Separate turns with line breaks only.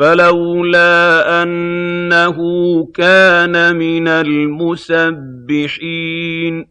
فَلَوْلَا أَنَّهُ كَانَ مِنَ الْمُسَبِّحِينَ.